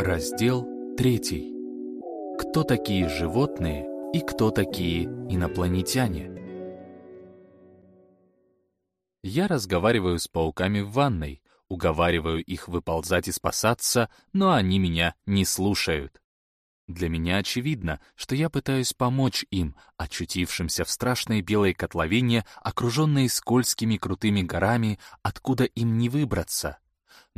Раздел 3. Кто такие животные и кто такие инопланетяне? Я разговариваю с пауками в ванной, уговариваю их выползать и спасаться, но они меня не слушают. Для меня очевидно, что я пытаюсь помочь им, очутившимся в страшной белой котловине, окруженной скользкими крутыми горами, откуда им не выбраться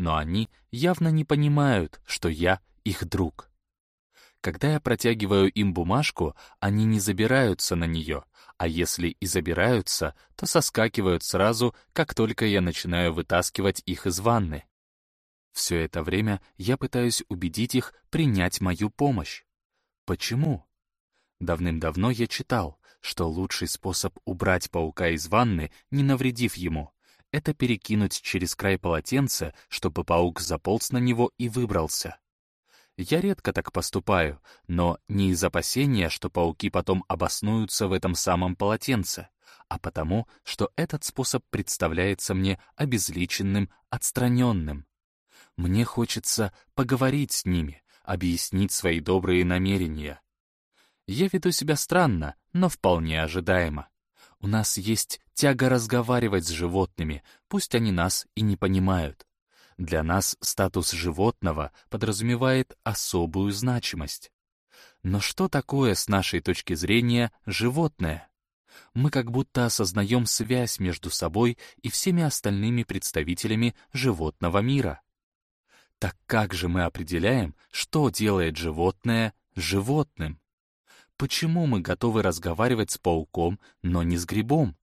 но они явно не понимают, что я их друг. Когда я протягиваю им бумажку, они не забираются на нее, а если и забираются, то соскакивают сразу, как только я начинаю вытаскивать их из ванны. Все это время я пытаюсь убедить их принять мою помощь. Почему? Давным-давно я читал, что лучший способ убрать паука из ванны, не навредив ему, это перекинуть через край полотенца, чтобы паук заполз на него и выбрался. Я редко так поступаю, но не из опасения, что пауки потом обоснуются в этом самом полотенце, а потому, что этот способ представляется мне обезличенным, отстраненным. Мне хочется поговорить с ними, объяснить свои добрые намерения. Я веду себя странно, но вполне ожидаемо. У нас есть тяга разговаривать с животными, пусть они нас и не понимают. Для нас статус животного подразумевает особую значимость. Но что такое, с нашей точки зрения, животное? Мы как будто осознаем связь между собой и всеми остальными представителями животного мира. Так как же мы определяем, что делает животное животным? Почему мы готовы разговаривать с пауком, но не с грибом?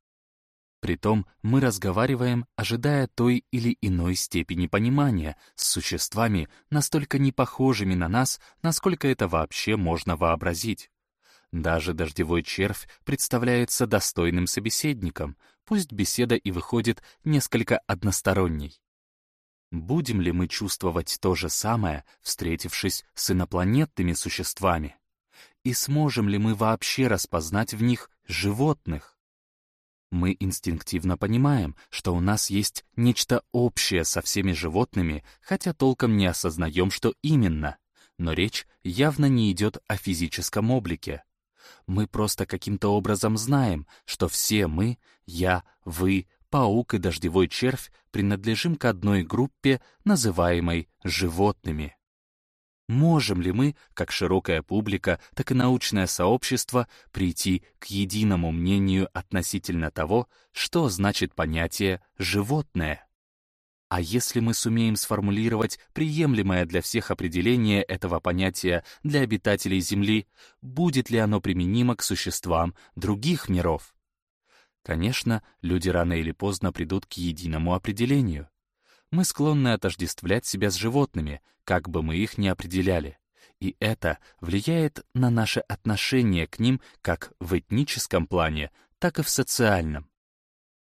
Притом мы разговариваем, ожидая той или иной степени понимания с существами, настолько непохожими на нас, насколько это вообще можно вообразить. Даже дождевой червь представляется достойным собеседником, пусть беседа и выходит несколько односторонней. Будем ли мы чувствовать то же самое, встретившись с инопланетными существами? И сможем ли мы вообще распознать в них животных? Мы инстинктивно понимаем, что у нас есть нечто общее со всеми животными, хотя толком не осознаем, что именно. Но речь явно не идет о физическом облике. Мы просто каким-то образом знаем, что все мы, я, вы, паук и дождевой червь, принадлежим к одной группе, называемой животными. Можем ли мы, как широкая публика, так и научное сообщество, прийти к единому мнению относительно того, что значит понятие «животное»? А если мы сумеем сформулировать приемлемое для всех определение этого понятия для обитателей Земли, будет ли оно применимо к существам других миров? Конечно, люди рано или поздно придут к единому определению мы склонны отождествлять себя с животными, как бы мы их ни определяли. И это влияет на наше отношение к ним как в этническом плане, так и в социальном.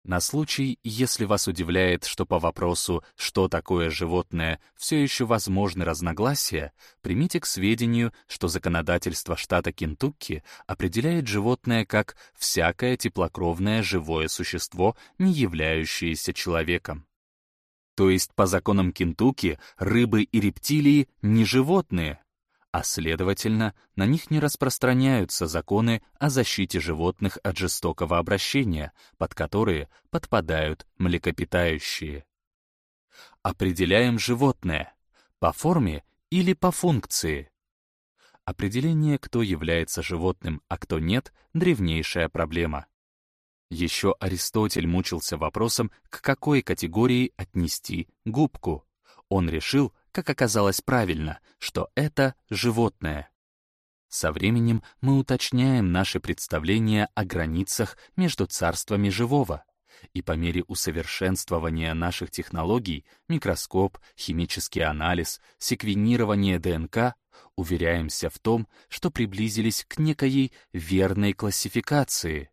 На случай, если вас удивляет, что по вопросу «что такое животное» все еще возможны разногласия, примите к сведению, что законодательство штата Кентукки определяет животное как «всякое теплокровное живое существо, не являющееся человеком». То есть по законам Кентукки рыбы и рептилии не животные, а следовательно, на них не распространяются законы о защите животных от жестокого обращения, под которые подпадают млекопитающие. Определяем животное по форме или по функции. Определение, кто является животным, а кто нет, древнейшая проблема. Еще Аристотель мучился вопросом, к какой категории отнести губку. Он решил, как оказалось правильно, что это животное. Со временем мы уточняем наши представления о границах между царствами живого. И по мере усовершенствования наших технологий, микроскоп, химический анализ, секвенирование ДНК, уверяемся в том, что приблизились к некой верной классификации —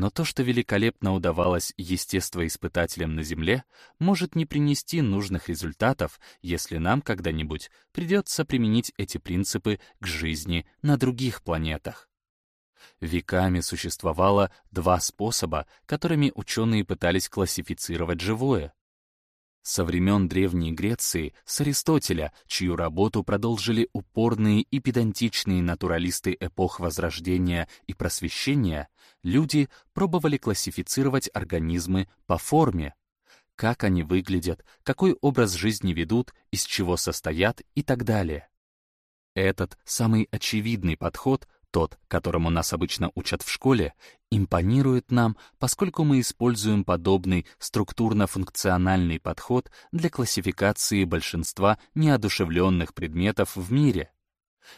но то, что великолепно удавалось естествоиспытателям на Земле, может не принести нужных результатов, если нам когда-нибудь придется применить эти принципы к жизни на других планетах. Веками существовало два способа, которыми ученые пытались классифицировать живое. Со времен Древней Греции с Аристотеля, чью работу продолжили упорные и педантичные натуралисты эпох Возрождения и Просвещения, люди пробовали классифицировать организмы по форме, как они выглядят, какой образ жизни ведут, из чего состоят и так далее. Этот самый очевидный подход тот, которому нас обычно учат в школе, импонирует нам, поскольку мы используем подобный структурно-функциональный подход для классификации большинства неодушевленных предметов в мире.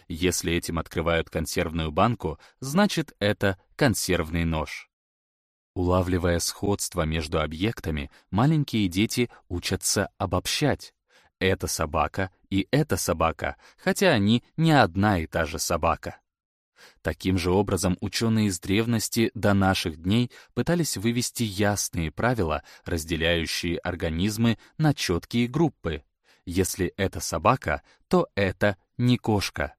Если этим открывают консервную банку, значит это консервный нож. Улавливая сходство между объектами, маленькие дети учатся обобщать. Это собака и эта собака, хотя они не одна и та же собака. Таким же образом ученые из древности до наших дней пытались вывести ясные правила, разделяющие организмы на четкие группы. Если это собака, то это не кошка.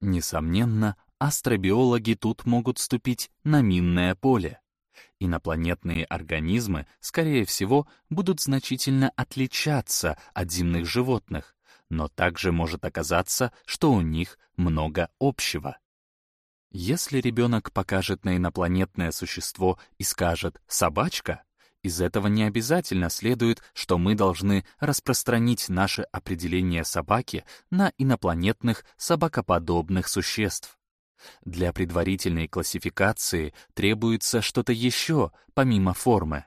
Несомненно, астробиологи тут могут ступить на минное поле. Инопланетные организмы, скорее всего, будут значительно отличаться от земных животных, но также может оказаться, что у них много общего. Если ребенок покажет на инопланетное существо и скажет «собачка», из этого не обязательно следует, что мы должны распространить наше определение собаки на инопланетных собакоподобных существ. Для предварительной классификации требуется что-то еще, помимо формы.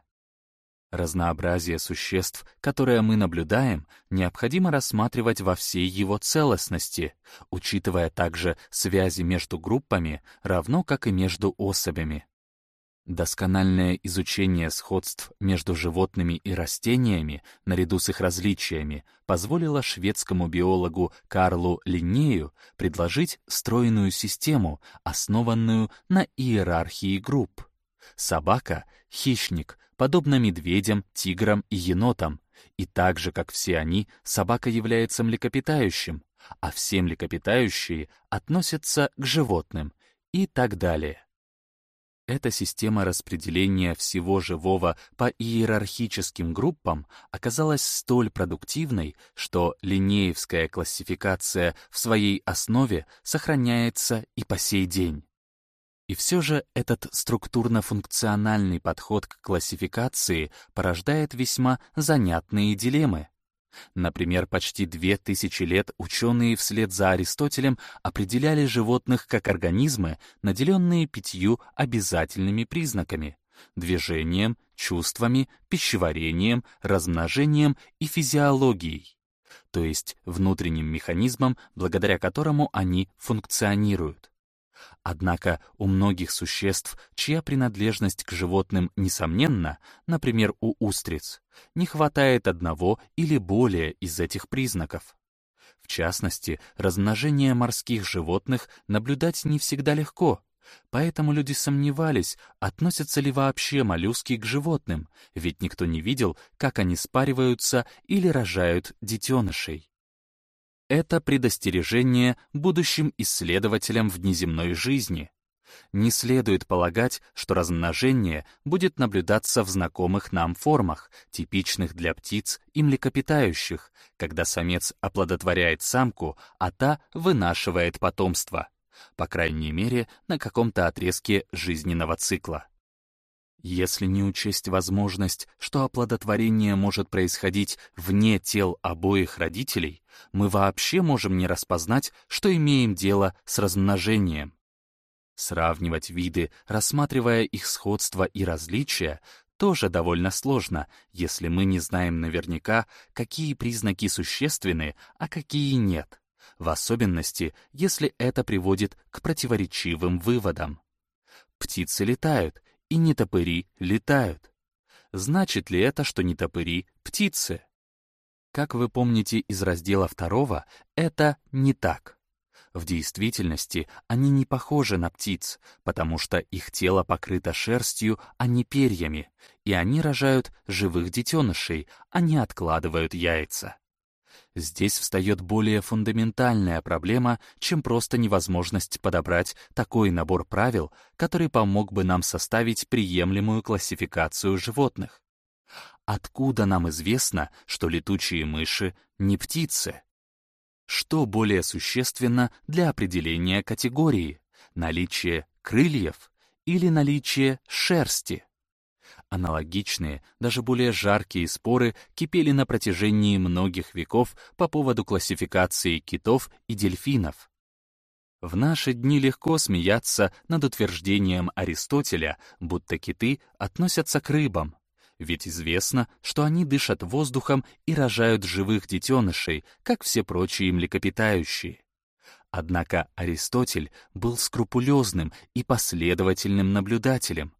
Разнообразие существ, которое мы наблюдаем, необходимо рассматривать во всей его целостности, учитывая также связи между группами, равно как и между особями. Доскональное изучение сходств между животными и растениями, наряду с их различиями, позволило шведскому биологу Карлу Линнею предложить стройную систему, основанную на иерархии групп. Собака — хищник, подобно медведям, тиграм и енотам, и так же, как все они, собака является млекопитающим, а все млекопитающие относятся к животным и так далее. Эта система распределения всего живого по иерархическим группам оказалась столь продуктивной, что линеевская классификация в своей основе сохраняется и по сей день. И все же этот структурно-функциональный подход к классификации порождает весьма занятные дилеммы. Например, почти две тысячи лет ученые вслед за Аристотелем определяли животных как организмы, наделенные пятью обязательными признаками — движением, чувствами, пищеварением, размножением и физиологией, то есть внутренним механизмом, благодаря которому они функционируют. Однако у многих существ, чья принадлежность к животным несомненна, например, у устриц, не хватает одного или более из этих признаков. В частности, размножение морских животных наблюдать не всегда легко, поэтому люди сомневались, относятся ли вообще моллюски к животным, ведь никто не видел, как они спариваются или рожают детенышей. Это предостережение будущим исследователям внеземной жизни. Не следует полагать, что размножение будет наблюдаться в знакомых нам формах, типичных для птиц и млекопитающих, когда самец оплодотворяет самку, а та вынашивает потомство. По крайней мере, на каком-то отрезке жизненного цикла. Если не учесть возможность, что оплодотворение может происходить вне тел обоих родителей, мы вообще можем не распознать, что имеем дело с размножением. Сравнивать виды, рассматривая их сходство и различия, тоже довольно сложно, если мы не знаем наверняка, какие признаки существенны, а какие нет, в особенности, если это приводит к противоречивым выводам. Птицы летают, и нетопыри летают. Значит ли это, что нетопыри — птицы? Как вы помните из раздела второго, это не так. В действительности они не похожи на птиц, потому что их тело покрыто шерстью, а не перьями, и они рожают живых детенышей, а не откладывают яйца. Здесь встает более фундаментальная проблема, чем просто невозможность подобрать такой набор правил, который помог бы нам составить приемлемую классификацию животных. откуда нам известно, что летучие мыши не птицы? Что более существенно для определения категории? Наличие крыльев или наличие шерсти? Аналогичные, даже более жаркие споры кипели на протяжении многих веков по поводу классификации китов и дельфинов. В наши дни легко смеяться над утверждением Аристотеля, будто киты относятся к рыбам. Ведь известно, что они дышат воздухом и рожают живых детенышей, как все прочие млекопитающие. Однако Аристотель был скрупулезным и последовательным наблюдателем.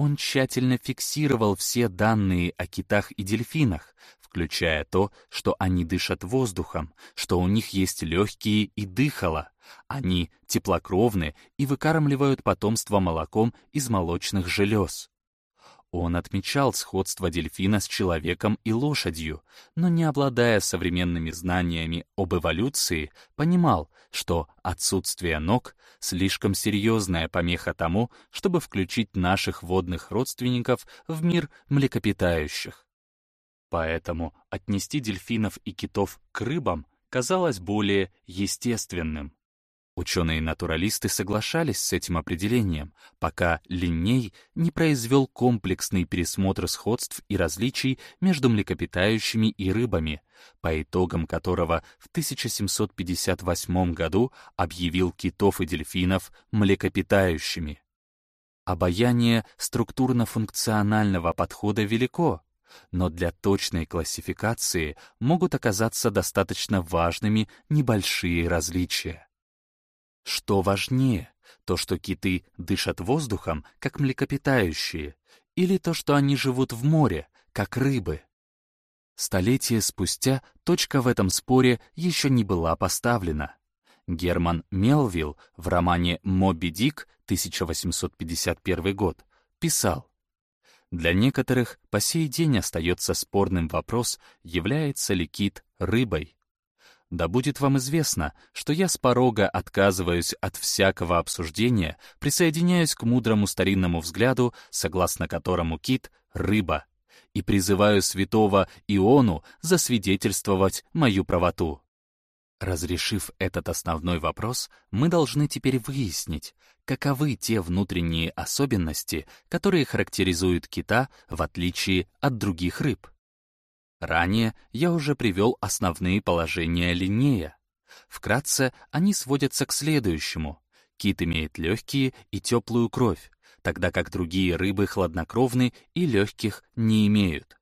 Он тщательно фиксировал все данные о китах и дельфинах, включая то, что они дышат воздухом, что у них есть легкие и дыхало. Они теплокровны и выкармливают потомство молоком из молочных желез. Он отмечал сходство дельфина с человеком и лошадью, но не обладая современными знаниями об эволюции, понимал, что отсутствие ног — слишком серьезная помеха тому, чтобы включить наших водных родственников в мир млекопитающих. Поэтому отнести дельфинов и китов к рыбам казалось более естественным. Ученые-натуралисты соглашались с этим определением, пока Линней не произвел комплексный пересмотр сходств и различий между млекопитающими и рыбами, по итогам которого в 1758 году объявил китов и дельфинов млекопитающими. Обаяние структурно-функционального подхода велико, но для точной классификации могут оказаться достаточно важными небольшие различия. Что важнее, то, что киты дышат воздухом, как млекопитающие, или то, что они живут в море, как рыбы? Столетия спустя точка в этом споре еще не была поставлена. Герман Мелвилл в романе «Моби Дик» 1851 год писал, «Для некоторых по сей день остается спорным вопрос, является ли кит рыбой. Да будет вам известно, что я с порога отказываюсь от всякого обсуждения, присоединяюсь к мудрому старинному взгляду, согласно которому кит — рыба, и призываю святого Иону засвидетельствовать мою правоту. Разрешив этот основной вопрос, мы должны теперь выяснить, каковы те внутренние особенности, которые характеризуют кита в отличие от других рыб. Ранее я уже привел основные положения линея. Вкратце они сводятся к следующему. Кит имеет легкие и теплую кровь, тогда как другие рыбы хладнокровны и легких не имеют.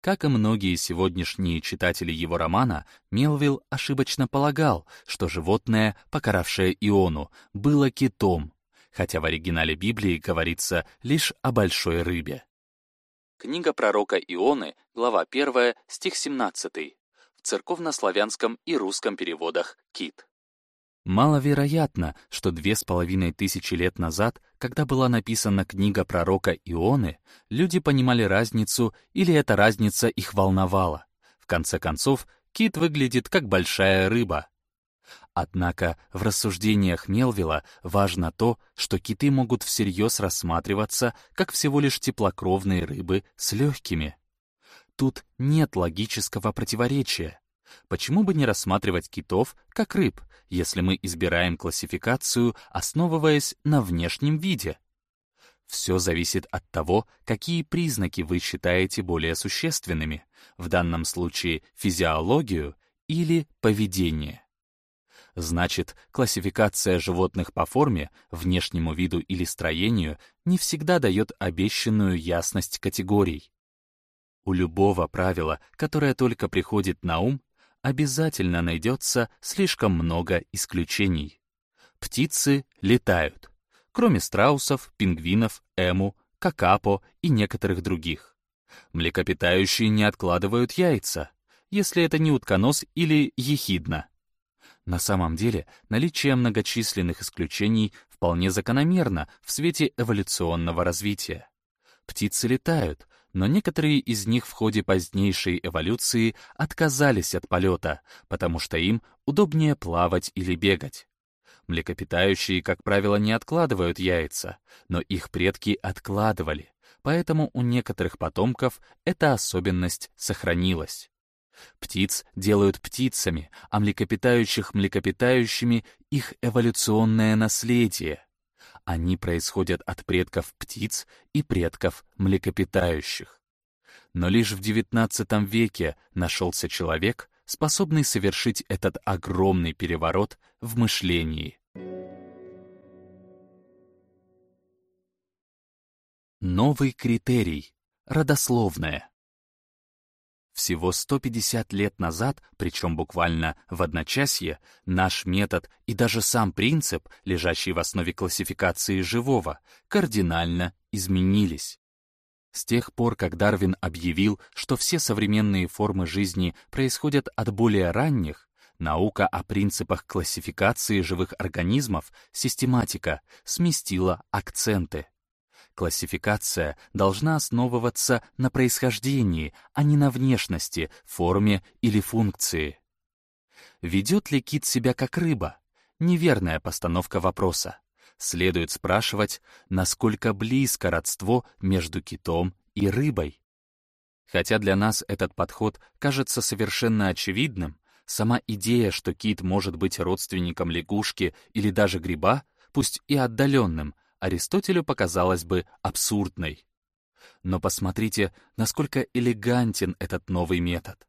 Как и многие сегодняшние читатели его романа, Мелвилл ошибочно полагал, что животное, покаравшее Иону, было китом, хотя в оригинале Библии говорится лишь о большой рыбе. Книга пророка Ионы, глава 1, стих 17. В церковнославянском и русском переводах «Кит». Маловероятно, что две с половиной тысячи лет назад, когда была написана книга пророка Ионы, люди понимали разницу или эта разница их волновала. В конце концов, кит выглядит как большая рыба, Однако в рассуждениях Мелвилла важно то, что киты могут всерьез рассматриваться как всего лишь теплокровные рыбы с легкими. Тут нет логического противоречия. Почему бы не рассматривать китов как рыб, если мы избираем классификацию, основываясь на внешнем виде? Все зависит от того, какие признаки вы считаете более существенными, в данном случае физиологию или поведение. Значит, классификация животных по форме, внешнему виду или строению не всегда дает обещанную ясность категорий. У любого правила, которое только приходит на ум, обязательно найдется слишком много исключений. Птицы летают, кроме страусов, пингвинов, эму, какапо и некоторых других. Млекопитающие не откладывают яйца, если это не утконос или ехидна. На самом деле, наличие многочисленных исключений вполне закономерно в свете эволюционного развития. Птицы летают, но некоторые из них в ходе позднейшей эволюции отказались от полета, потому что им удобнее плавать или бегать. Млекопитающие, как правило, не откладывают яйца, но их предки откладывали, поэтому у некоторых потомков эта особенность сохранилась. Птиц делают птицами, а млекопитающих млекопитающими их эволюционное наследие. Они происходят от предков птиц и предков млекопитающих. Но лишь в XIX веке нашелся человек, способный совершить этот огромный переворот в мышлении. Новый критерий — родословное. Всего 150 лет назад, причем буквально в одночасье, наш метод и даже сам принцип, лежащий в основе классификации живого, кардинально изменились. С тех пор, как Дарвин объявил, что все современные формы жизни происходят от более ранних, наука о принципах классификации живых организмов, систематика, сместила акценты. Классификация должна основываться на происхождении, а не на внешности, форме или функции. Ведет ли кит себя как рыба? Неверная постановка вопроса. Следует спрашивать, насколько близко родство между китом и рыбой. Хотя для нас этот подход кажется совершенно очевидным, сама идея, что кит может быть родственником лягушки или даже гриба, пусть и отдаленным, Аристотелю показалась бы абсурдной. Но посмотрите, насколько элегантен этот новый метод.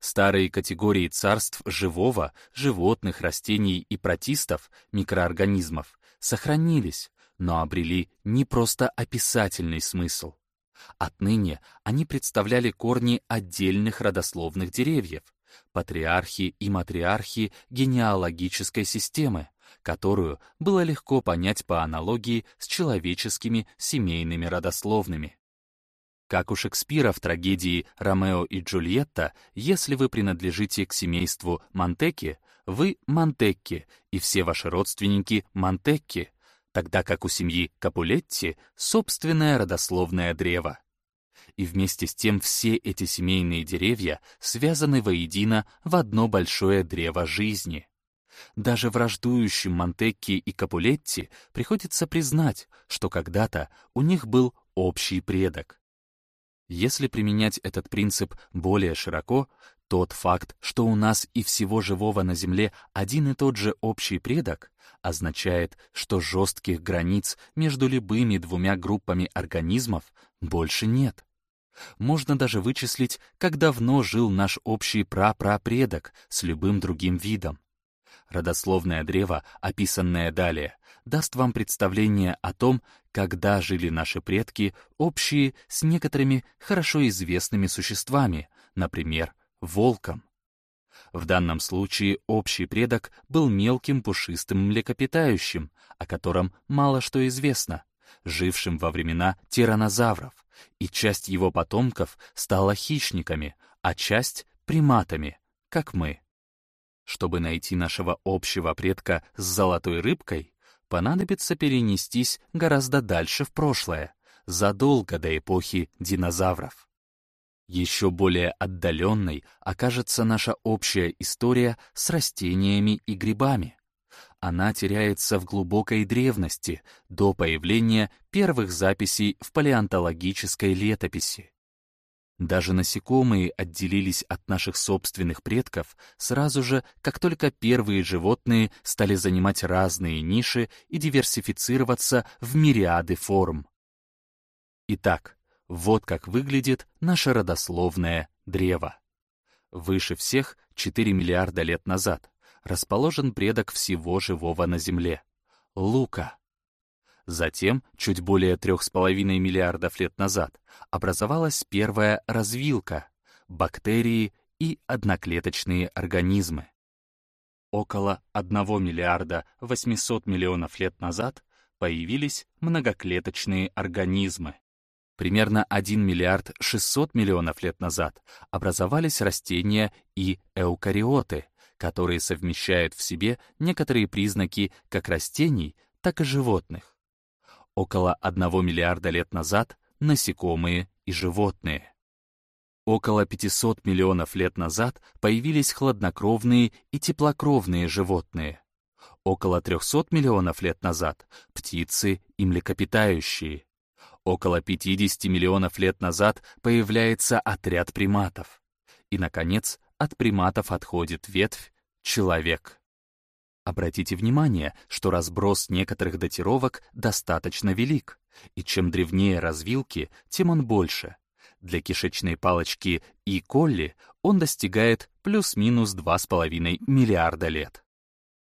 Старые категории царств живого, животных, растений и протистов, микроорганизмов, сохранились, но обрели не просто описательный смысл. Отныне они представляли корни отдельных родословных деревьев, патриархи и матриархи генеалогической системы, которую было легко понять по аналогии с человеческими семейными родословными. Как у Шекспира в трагедии «Ромео и Джульетта», если вы принадлежите к семейству Монтекки, вы Монтекки, и все ваши родственники Монтекки, тогда как у семьи Капулетти собственное родословное древо. И вместе с тем все эти семейные деревья связаны воедино в одно большое древо жизни. Даже враждующим Монтекки и Капулетти приходится признать, что когда-то у них был общий предок. Если применять этот принцип более широко, тот факт, что у нас и всего живого на Земле один и тот же общий предок, означает, что жестких границ между любыми двумя группами организмов больше нет. Можно даже вычислить, как давно жил наш общий прапрапредок с любым другим видом. Родословное древо, описанное далее, даст вам представление о том, когда жили наши предки, общие с некоторыми хорошо известными существами, например, волком. В данном случае общий предок был мелким пушистым млекопитающим, о котором мало что известно, жившим во времена тиранозавров, и часть его потомков стала хищниками, а часть — приматами, как мы. Чтобы найти нашего общего предка с золотой рыбкой, понадобится перенестись гораздо дальше в прошлое, задолго до эпохи динозавров. Еще более отдаленной окажется наша общая история с растениями и грибами. Она теряется в глубокой древности, до появления первых записей в палеонтологической летописи. Даже насекомые отделились от наших собственных предков сразу же, как только первые животные стали занимать разные ниши и диверсифицироваться в мириады форм. Итак, вот как выглядит наше родословное древо. Выше всех, 4 миллиарда лет назад, расположен предок всего живого на Земле — Лука. Затем, чуть более 3,5 миллиардов лет назад, образовалась первая развилка — бактерии и одноклеточные организмы. Около 1 миллиарда 800 миллионов лет назад появились многоклеточные организмы. Примерно 1 миллиард 600 миллионов лет назад образовались растения и эукариоты, которые совмещают в себе некоторые признаки как растений, так и животных около 1 миллиарда лет назад насекомые и животные. Около 500 миллионов лет назад появились хладнокровные и теплокровные животные. Около 300 миллионов лет назад — птицы и млекопитающие. Около 50 миллионов лет назад появляется отряд приматов. И, наконец, от приматов отходит ветвь «человек». Обратите внимание, что разброс некоторых датировок достаточно велик, и чем древнее развилки, тем он больше. Для кишечной палочки и колли он достигает плюс-минус 2,5 миллиарда лет.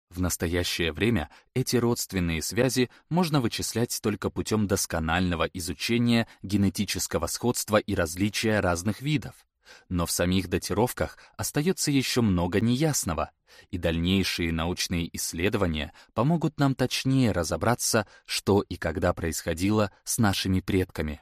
В настоящее время эти родственные связи можно вычислять только путем досконального изучения генетического сходства и различия разных видов. Но в самих датировках остается еще много неясного, и дальнейшие научные исследования помогут нам точнее разобраться, что и когда происходило с нашими предками.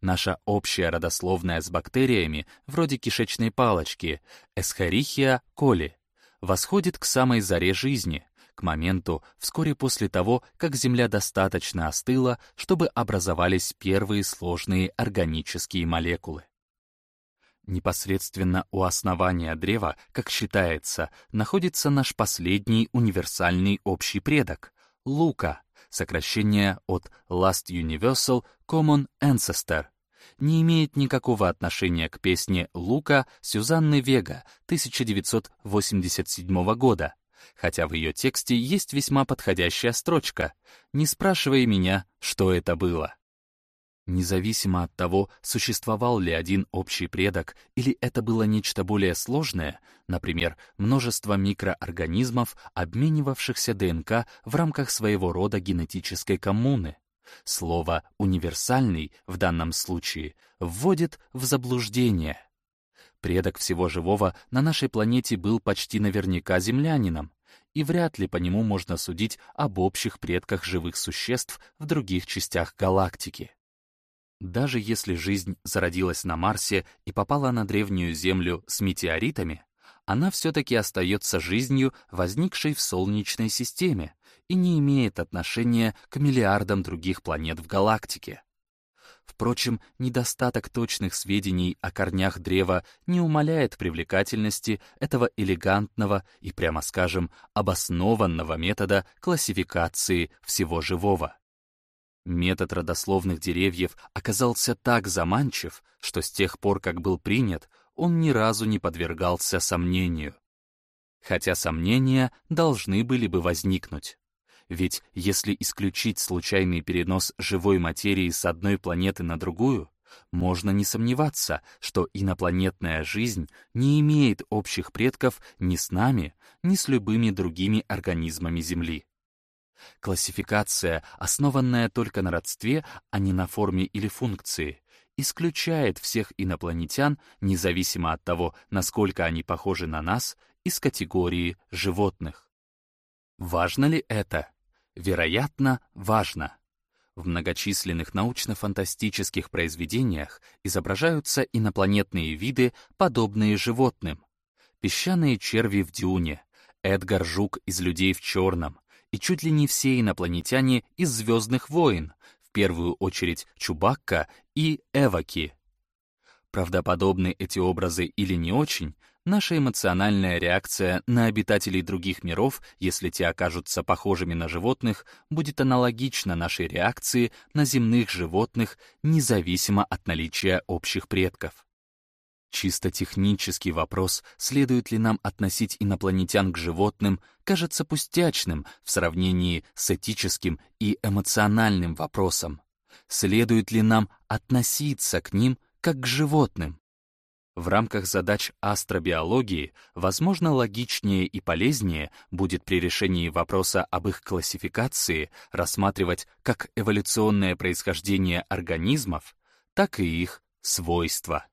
Наша общая родословная с бактериями, вроде кишечной палочки, Escherichia coli, восходит к самой заре жизни, к моменту вскоре после того, как Земля достаточно остыла, чтобы образовались первые сложные органические молекулы. Непосредственно у основания древа, как считается, находится наш последний универсальный общий предок — Лука, сокращение от Last Universal Common Ancestor, не имеет никакого отношения к песне «Лука» Сюзанны Вега 1987 года, хотя в ее тексте есть весьма подходящая строчка «Не спрашивай меня, что это было». Независимо от того, существовал ли один общий предок или это было нечто более сложное, например, множество микроорганизмов, обменивавшихся ДНК в рамках своего рода генетической коммуны, слово «универсальный» в данном случае вводит в заблуждение. Предок всего живого на нашей планете был почти наверняка землянином, и вряд ли по нему можно судить об общих предках живых существ в других частях галактики. Даже если жизнь зародилась на Марсе и попала на древнюю Землю с метеоритами, она все-таки остается жизнью, возникшей в Солнечной системе, и не имеет отношения к миллиардам других планет в галактике. Впрочем, недостаток точных сведений о корнях древа не умаляет привлекательности этого элегантного и, прямо скажем, обоснованного метода классификации всего живого. Метод родословных деревьев оказался так заманчив, что с тех пор, как был принят, он ни разу не подвергался сомнению. Хотя сомнения должны были бы возникнуть. Ведь если исключить случайный перенос живой материи с одной планеты на другую, можно не сомневаться, что инопланетная жизнь не имеет общих предков ни с нами, ни с любыми другими организмами Земли. Классификация, основанная только на родстве, а не на форме или функции, исключает всех инопланетян, независимо от того, насколько они похожи на нас, из категории животных. Важно ли это? Вероятно, важно. В многочисленных научно-фантастических произведениях изображаются инопланетные виды, подобные животным. Песчаные черви в дюне, Эдгар Жук из «Людей в черном», и чуть ли не все инопланетяне из «Звездных войн», в первую очередь Чубакка и Эваки. Правдоподобны эти образы или не очень, наша эмоциональная реакция на обитателей других миров, если те окажутся похожими на животных, будет аналогична нашей реакции на земных животных, независимо от наличия общих предков. Чисто технический вопрос, следует ли нам относить инопланетян к животным, кажется пустячным в сравнении с этическим и эмоциональным вопросом. Следует ли нам относиться к ним как к животным? В рамках задач астробиологии, возможно, логичнее и полезнее будет при решении вопроса об их классификации рассматривать как эволюционное происхождение организмов, так и их свойства.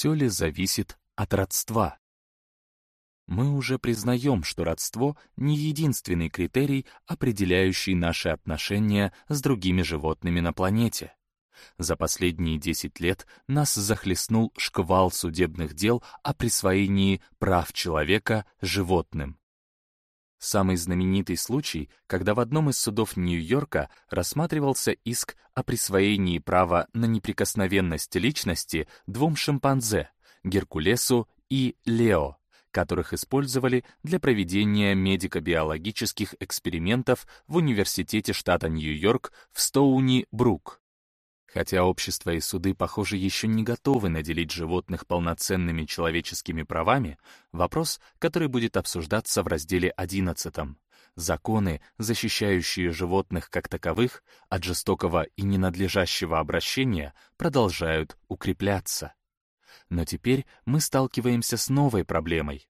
Все ли зависит от родства? Мы уже признаем, что родство — не единственный критерий, определяющий наши отношения с другими животными на планете. За последние 10 лет нас захлестнул шквал судебных дел о присвоении прав человека животным. Самый знаменитый случай, когда в одном из судов Нью-Йорка рассматривался иск о присвоении права на неприкосновенность личности двум шимпанзе — Геркулесу и Лео, которых использовали для проведения медико-биологических экспериментов в Университете штата Нью-Йорк в Стоуни-Брук. Хотя общество и суды, похоже, еще не готовы наделить животных полноценными человеческими правами, вопрос, который будет обсуждаться в разделе 11 законы, защищающие животных как таковых от жестокого и ненадлежащего обращения, продолжают укрепляться. Но теперь мы сталкиваемся с новой проблемой.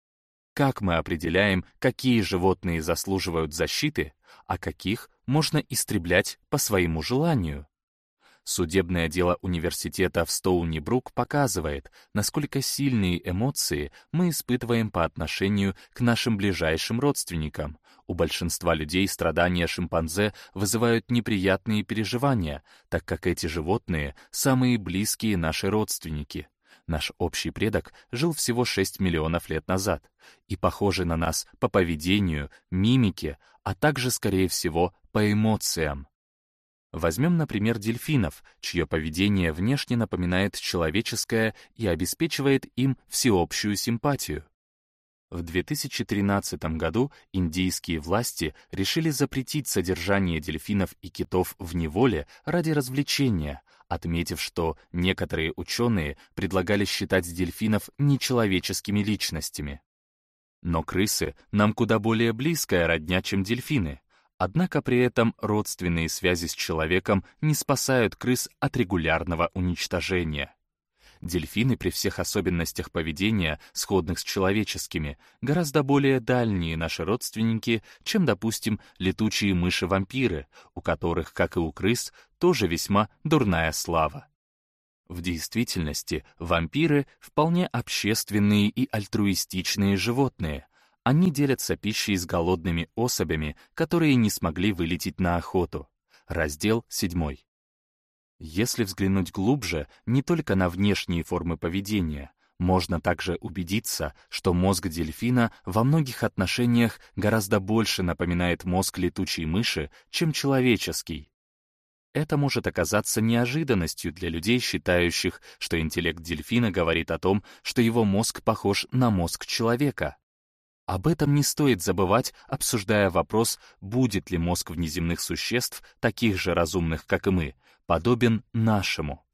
Как мы определяем, какие животные заслуживают защиты, а каких можно истреблять по своему желанию? Судебное дело университета в Стоуни-Брук показывает, насколько сильные эмоции мы испытываем по отношению к нашим ближайшим родственникам. У большинства людей страдания шимпанзе вызывают неприятные переживания, так как эти животные — самые близкие наши родственники. Наш общий предок жил всего 6 миллионов лет назад и похожи на нас по поведению, мимике, а также, скорее всего, по эмоциям. Возьмем, например, дельфинов, чье поведение внешне напоминает человеческое и обеспечивает им всеобщую симпатию. В 2013 году индийские власти решили запретить содержание дельфинов и китов в неволе ради развлечения, отметив, что некоторые ученые предлагали считать дельфинов нечеловеческими личностями. Но крысы нам куда более близкая родня, чем дельфины, Однако при этом родственные связи с человеком не спасают крыс от регулярного уничтожения. Дельфины при всех особенностях поведения, сходных с человеческими, гораздо более дальние наши родственники, чем, допустим, летучие мыши-вампиры, у которых, как и у крыс, тоже весьма дурная слава. В действительности вампиры — вполне общественные и альтруистичные животные, они делятся пищей с голодными особями, которые не смогли вылететь на охоту. Раздел 7. Если взглянуть глубже не только на внешние формы поведения, можно также убедиться, что мозг дельфина во многих отношениях гораздо больше напоминает мозг летучей мыши, чем человеческий. Это может оказаться неожиданностью для людей, считающих, что интеллект дельфина говорит о том, что его мозг похож на мозг человека. Об этом не стоит забывать, обсуждая вопрос, будет ли мозг внеземных существ, таких же разумных, как и мы, подобен нашему.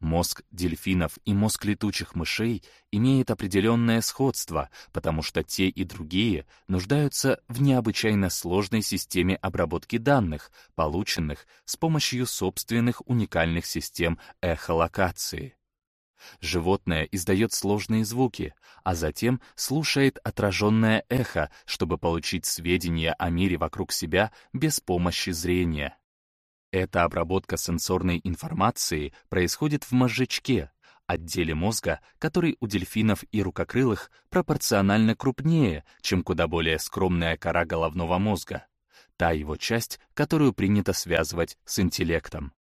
Мозг дельфинов и мозг летучих мышей имеет определенное сходство, потому что те и другие нуждаются в необычайно сложной системе обработки данных, полученных с помощью собственных уникальных систем эхолокации. Животное издает сложные звуки, а затем слушает отраженное эхо, чтобы получить сведения о мире вокруг себя без помощи зрения. Эта обработка сенсорной информации происходит в мозжечке, отделе мозга, который у дельфинов и рукокрылых пропорционально крупнее, чем куда более скромная кора головного мозга, та его часть, которую принято связывать с интеллектом.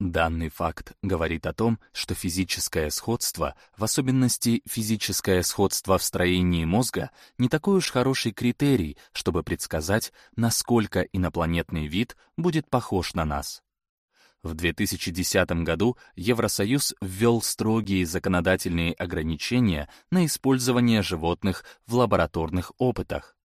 Данный факт говорит о том, что физическое сходство, в особенности физическое сходство в строении мозга, не такой уж хороший критерий, чтобы предсказать, насколько инопланетный вид будет похож на нас. В 2010 году Евросоюз ввел строгие законодательные ограничения на использование животных в лабораторных опытах.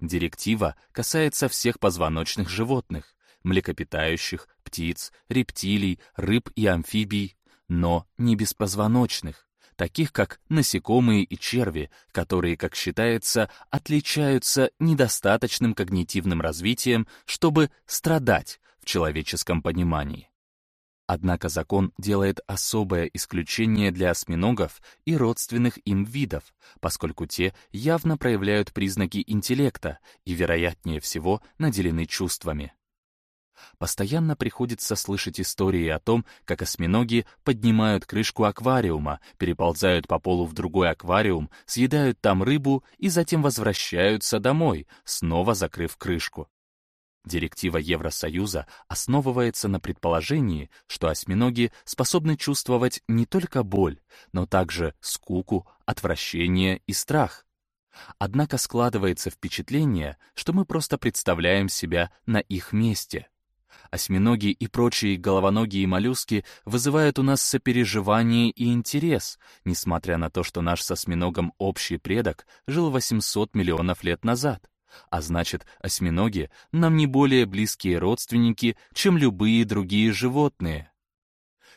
Директива касается всех позвоночных животных, млекопитающих, птиц, рептилий, рыб и амфибий, но не беспозвоночных, таких как насекомые и черви, которые, как считается, отличаются недостаточным когнитивным развитием, чтобы страдать в человеческом понимании. Однако закон делает особое исключение для осьминогов и родственных им видов, поскольку те явно проявляют признаки интеллекта и, вероятнее всего, наделены чувствами. Постоянно приходится слышать истории о том, как осьминоги поднимают крышку аквариума, переползают по полу в другой аквариум, съедают там рыбу и затем возвращаются домой, снова закрыв крышку. Директива Евросоюза основывается на предположении, что осьминоги способны чувствовать не только боль, но также скуку, отвращение и страх. Однако складывается впечатление, что мы просто представляем себя на их месте — Осьминоги и прочие головоногие моллюски вызывают у нас сопереживание и интерес, несмотря на то, что наш с осьминогом общий предок жил 800 миллионов лет назад. А значит, осьминоги нам не более близкие родственники, чем любые другие животные.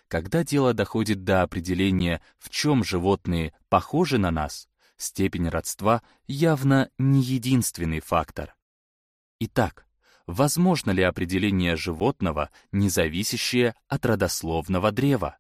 Когда дело доходит до определения, в чем животные похожи на нас, степень родства явно не единственный фактор. Итак, возможно ли определение животного, не зависящее от родословного древа?